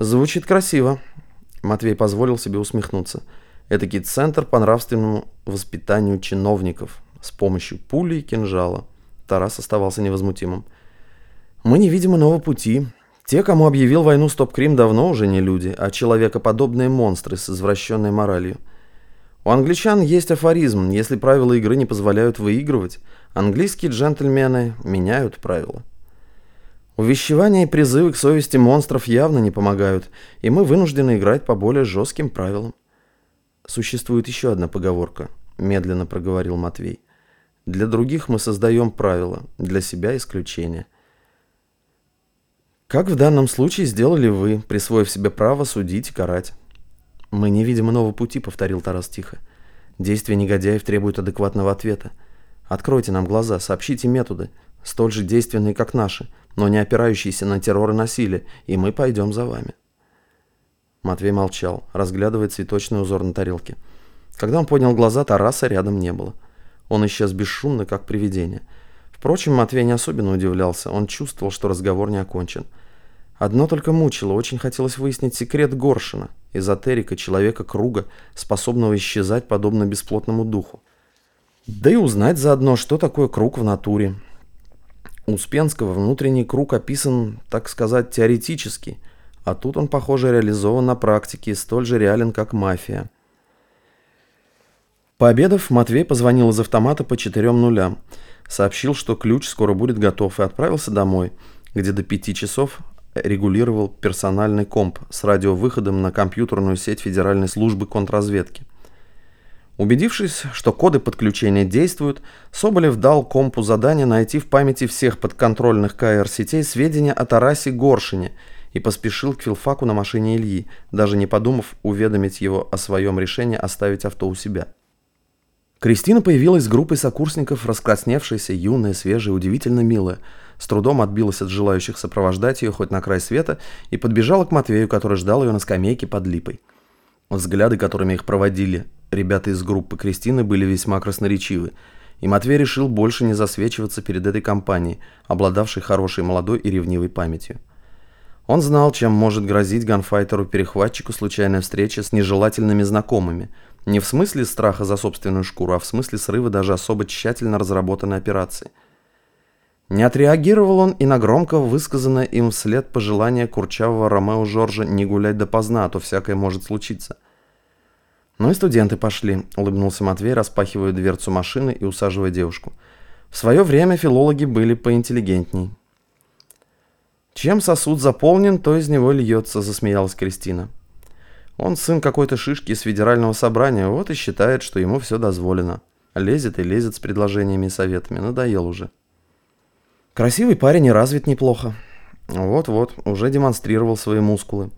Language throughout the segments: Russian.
Звучит красиво. Матвей позволил себе усмехнуться. Этакий центр по нравственному воспитанию чиновников с помощью пули и кинжала. Тарас оставался невозмутимым. Мы не видим иного пути. Те, кому объявил войну Стоп-Крим, давно уже не люди, а человекоподобные монстры с извращенной моралью. У англичан есть афоризм, если правила игры не позволяют выигрывать, английские джентльмены меняют правила. Увещевания и призывы к совести монстров явно не помогают, и мы вынуждены играть по более жестким правилам. Существует еще одна поговорка, медленно проговорил Матвей. Для других мы создаем правила, для себя исключения. Как в данном случае сделали вы, присвоив себе право судить и карать? Мы не видим иного пути, повторил Тарас тихо. Действия негодяев требуют адекватного ответа. Откройте нам глаза, сообщите методы, столь же действенные, как наши – но не опирающийся на террор и насилие, и мы пойдем за вами». Матвей молчал, разглядывая цветочный узор на тарелке. Когда он поднял глаза, Тараса рядом не было. Он исчез бесшумно, как привидение. Впрочем, Матвей не особенно удивлялся, он чувствовал, что разговор не окончен. Одно только мучило, очень хотелось выяснить секрет Горшина, эзотерика, человека круга, способного исчезать подобно бесплотному духу. Да и узнать заодно, что такое круг в натуре, Успенского внутренний круг описан, так сказать, теоретически, а тут он, похоже, реализован на практике и столь же реален, как мафия. Пообедав, Матвей позвонил из автомата по четырем нулям, сообщил, что ключ скоро будет готов, и отправился домой, где до пяти часов регулировал персональный комп с радиовыходом на компьютерную сеть Федеральной службы контрразведки. Убедившись, что коды подключения действуют, Соболев дал компу задание найти в памяти всех подконтрольных КР-сетей сведения о Тарасе Горшине и поспешил к филфаку на машине Ильи, даже не подумав уведомить его о своем решении оставить авто у себя. Кристина появилась с группой сокурсников, раскрасневшаяся, юная, свежая, удивительно милая, с трудом отбилась от желающих сопровождать ее хоть на край света и подбежала к Матвею, который ждал ее на скамейке под липой. Взгляды, которыми их проводили ребята из группы Кристины, были весьма красноречивы, и Матвей решил больше не засвечиваться перед этой компанией, обладавшей хорошей молодой и ревнивой памятью. Он знал, чем может грозить ганфайтеру-перехватчику случайная встреча с нежелательными знакомыми, не в смысле страха за собственную шкуру, а в смысле срыва даже особо тщательно разработанной операции. Не отреагировал он и на громко высказанное им вслед пожелание курчавого Ромео Жоржа не гулять допоздна, а то всякое может случиться – «Ну и студенты пошли», — улыбнулся Матвей, распахивая дверцу машины и усаживая девушку. «В свое время филологи были поинтеллигентней». «Чем сосуд заполнен, то из него льется», — засмеялась Кристина. «Он сын какой-то шишки из федерального собрания, вот и считает, что ему все дозволено. Лезет и лезет с предложениями и советами, надоел уже». «Красивый парень и развит неплохо». «Вот-вот, уже демонстрировал свои мускулы».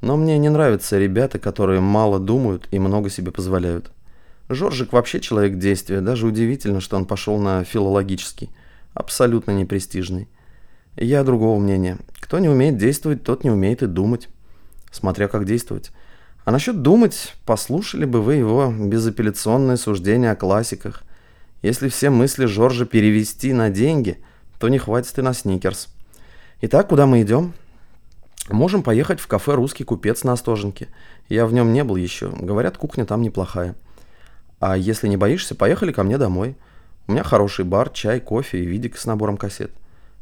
Но мне не нравятся ребята, которые мало думают и много себе позволяют. Жоржик вообще человек действия, даже удивительно, что он пошел на филологический. Абсолютно непрестижный. Я другого мнения. Кто не умеет действовать, тот не умеет и думать. Смотря как действовать. А насчет думать, послушали бы вы его безапелляционное суждение о классиках. Если все мысли Жоржа перевести на деньги, то не хватит и на сникерс. Итак, куда мы идем? Можем поехать в кафе «Русский купец» на Остоженке. Я в нем не был еще. Говорят, кухня там неплохая. А если не боишься, поехали ко мне домой. У меня хороший бар, чай, кофе и видик с набором кассет.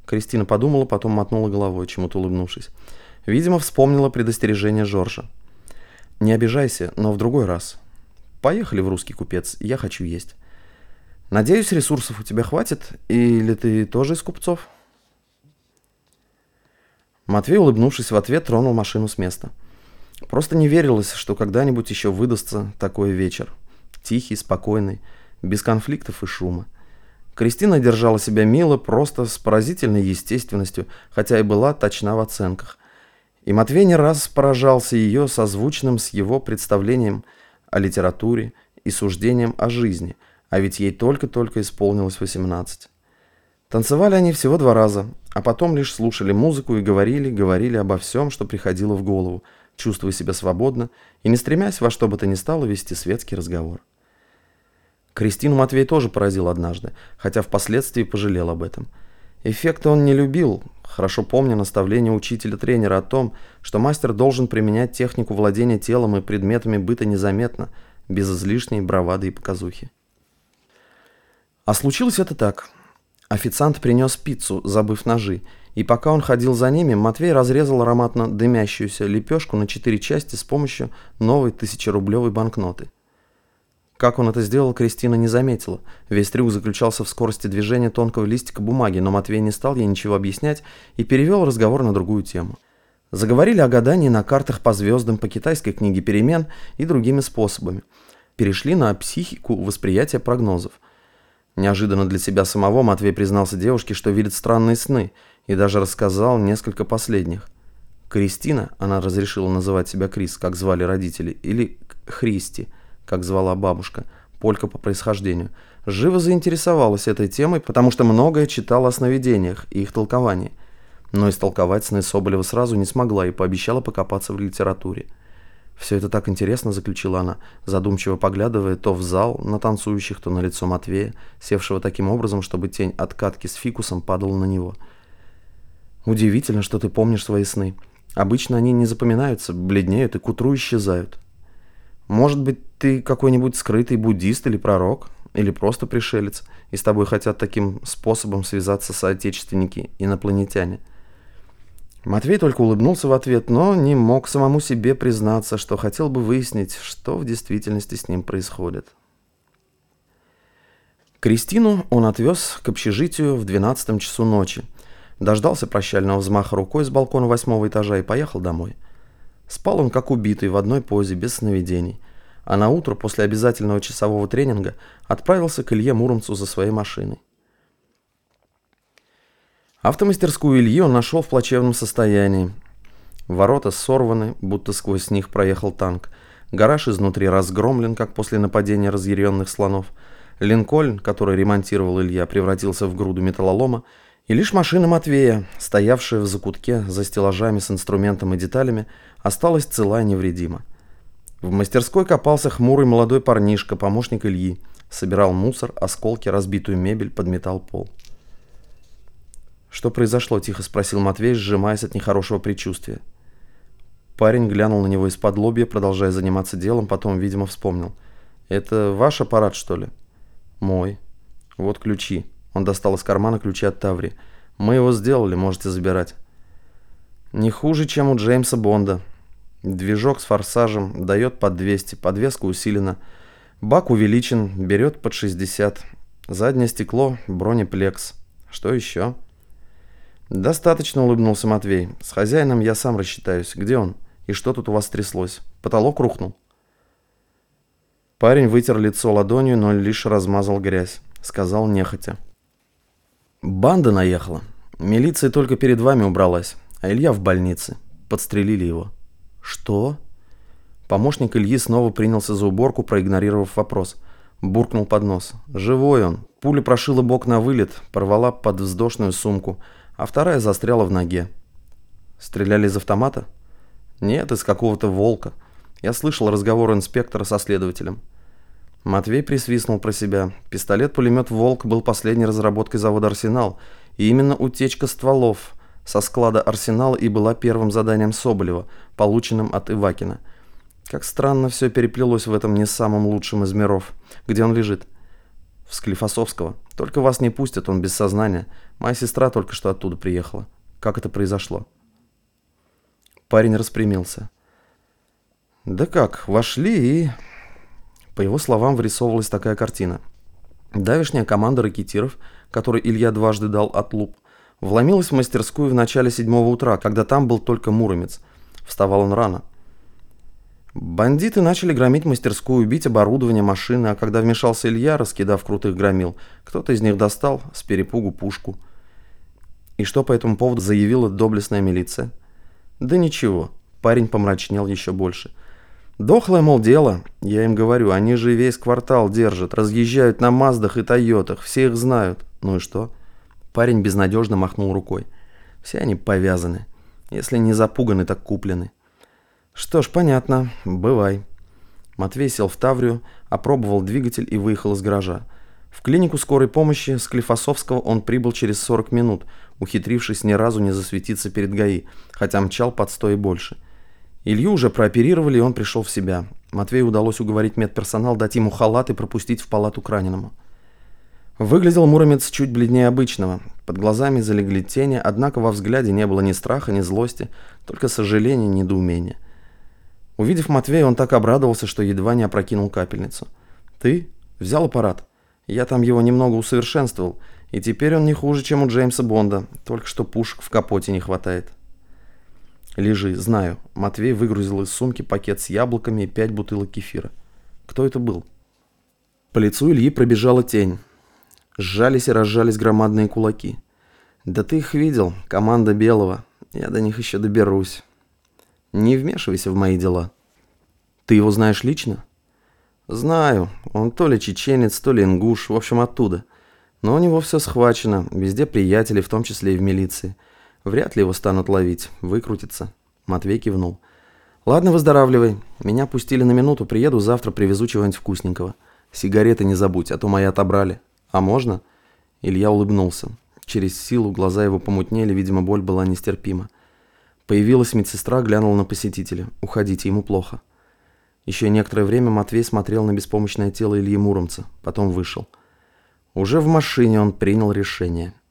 Кристина подумала, потом мотнула головой, чему-то улыбнувшись. Видимо, вспомнила предостережение Жоржа. «Не обижайся, но в другой раз. Поехали в «Русский купец», я хочу есть. Надеюсь, ресурсов у тебя хватит, или ты тоже из купцов?» Матвей, улыбнувшись в ответ, тронул машину с места. Просто не верилось, что когда-нибудь еще выдастся такой вечер. Тихий, спокойный, без конфликтов и шума. Кристина держала себя мило, просто с поразительной естественностью, хотя и была точна в оценках. И Матвей не раз поражался ее созвучным с его представлением о литературе и суждением о жизни, а ведь ей только-только исполнилось 18. Танцевали они всего два раза, а потом лишь слушали музыку и говорили, говорили обо всем, что приходило в голову, чувствуя себя свободно и не стремясь во что бы то ни стало вести светский разговор. Кристину Матвей тоже поразил однажды, хотя впоследствии пожалел об этом. Эффекта он не любил, хорошо помня наставление учителя-тренера о том, что мастер должен применять технику владения телом и предметами быта незаметно, без излишней бравады и показухи. А случилось это так. Официант принес пиццу, забыв ножи, и пока он ходил за ними, Матвей разрезал ароматно дымящуюся лепешку на четыре части с помощью новой тысячерублевой банкноты. Как он это сделал, Кристина не заметила. Весь трюк заключался в скорости движения тонкого листика бумаги, но Матвей не стал ей ничего объяснять и перевел разговор на другую тему. Заговорили о гадании на картах по звездам, по китайской книге перемен и другими способами. Перешли на психику восприятия прогнозов – Неожиданно для себя самого Матвей признался девушке, что видит странные сны, и даже рассказал несколько последних. Кристина, она разрешила называть себя Крис, как звали родители, или Христи, как звала бабушка, полька по происхождению, живо заинтересовалась этой темой, потому что многое читала о сновидениях и их толковании. Но истолковать сны Соболева сразу не смогла и пообещала покопаться в литературе. «Все это так интересно», — заключила она, задумчиво поглядывая то в зал на танцующих, то на лицо Матвея, севшего таким образом, чтобы тень от катки с фикусом падала на него. «Удивительно, что ты помнишь свои сны. Обычно они не запоминаются, бледнеют и к утру исчезают. Может быть, ты какой-нибудь скрытый буддист или пророк, или просто пришелец, и с тобой хотят таким способом связаться соотечественники, инопланетяне». Матвей только улыбнулся в ответ, но не мог самому себе признаться, что хотел бы выяснить, что в действительности с ним происходит. Кристину он отвез к общежитию в 12 часу ночи, дождался прощального взмаха рукой с балкона восьмого этажа и поехал домой. Спал он как убитый в одной позе, без сновидений, а на утро после обязательного часового тренинга отправился к Илье Муромцу за своей машиной. Автомастерскую Ильи он нашел в плачевном состоянии. Ворота сорваны, будто сквозь них проехал танк. Гараж изнутри разгромлен, как после нападения разъяренных слонов. Линкольн, который ремонтировал Илья, превратился в груду металлолома, и лишь машина Матвея, стоявшая в закутке за стеллажами с инструментом и деталями, осталась цела и невредима. В мастерской копался хмурый молодой парнишка, помощник Ильи. Собирал мусор, осколки, разбитую мебель, подметал пол. «Что произошло?» – тихо спросил Матвей, сжимаясь от нехорошего предчувствия. Парень глянул на него из-под лобья, продолжая заниматься делом, потом, видимо, вспомнил. «Это ваш аппарат, что ли?» «Мой. Вот ключи». Он достал из кармана ключи от Таври. «Мы его сделали, можете забирать». «Не хуже, чем у Джеймса Бонда. Движок с форсажем, дает под 200, подвеска усилена. Бак увеличен, берет под 60. Заднее стекло, бронеплекс. Что еще?» «Достаточно», — улыбнулся Матвей. «С хозяином я сам рассчитаюсь. Где он? И что тут у вас тряслось? Потолок рухнул?» Парень вытер лицо ладонью, но лишь размазал грязь. Сказал нехотя. «Банда наехала. Милиция только перед вами убралась, а Илья в больнице. Подстрелили его». «Что?» Помощник Ильи снова принялся за уборку, проигнорировав вопрос. Буркнул под нос. «Живой он. Пуля прошила бок на вылет, порвала под вздошную сумку» а вторая застряла в ноге. Стреляли из автомата? Нет, из какого-то волка. Я слышал разговор инспектора со следователем. Матвей присвистнул про себя. Пистолет-пулемет «Волк» был последней разработкой завода «Арсенал», и именно утечка стволов со склада «Арсенал» и была первым заданием Соболева, полученным от Ивакина. Как странно все переплелось в этом не самом лучшем из миров. Где он лежит? В Склифосовского. Только вас не пустят, он без сознания. Моя сестра только что оттуда приехала. Как это произошло?» Парень распрямился. «Да как, вошли и...» По его словам вырисовывалась такая картина. Давишняя команда ракетиров, которой Илья дважды дал отлуп, вломилась в мастерскую в начале седьмого утра, когда там был только Муромец. Вставал он рано. Бандиты начали громить мастерскую, бить оборудование, машины, а когда вмешался Илья, раскидав крутых громил, кто-то из них достал с перепугу пушку. И что по этому поводу заявила доблестная милиция? Да ничего, парень помрачнел еще больше. Дохлое, мол, дело, я им говорю, они же весь квартал держат, разъезжают на Маздах и Тойотах, все их знают. Ну и что? Парень безнадежно махнул рукой. Все они повязаны. Если не запуганы, так куплены. «Что ж, понятно. Бывай». Матвей сел в Таврию, опробовал двигатель и выехал из гаража. В клинику скорой помощи Склифосовского он прибыл через 40 минут, ухитрившись ни разу не засветиться перед ГАИ, хотя мчал под сто и больше. Илью уже прооперировали, и он пришел в себя. Матвею удалось уговорить медперсонал дать ему халат и пропустить в палату к раненому. Выглядел Муромец чуть бледнее обычного. Под глазами залегли тени, однако во взгляде не было ни страха, ни злости, только сожаления, недоумения. Увидев Матвея, он так обрадовался, что едва не опрокинул капельницу. «Ты? Взял аппарат? Я там его немного усовершенствовал, и теперь он не хуже, чем у Джеймса Бонда, только что пушек в капоте не хватает». «Лежи, знаю». Матвей выгрузил из сумки пакет с яблоками и пять бутылок кефира. «Кто это был?» По лицу Ильи пробежала тень. Сжались и разжались громадные кулаки. «Да ты их видел, команда Белого. Я до них еще доберусь. Не вмешивайся в мои дела». «Ты его знаешь лично?» «Знаю. Он то ли чеченец, то ли ингуш, в общем, оттуда. Но у него все схвачено, везде приятели, в том числе и в милиции. Вряд ли его станут ловить, выкрутится». Матвей кивнул. «Ладно, выздоравливай. Меня пустили на минуту, приеду завтра, привезу чего-нибудь вкусненького. Сигареты не забудь, а то мои отобрали». «А можно?» Илья улыбнулся. Через силу глаза его помутнели, видимо, боль была нестерпима. Появилась медсестра, глянула на посетителя. «Уходите, ему плохо». Еще некоторое время Матвей смотрел на беспомощное тело Ильи Муромца, потом вышел. Уже в машине он принял решение –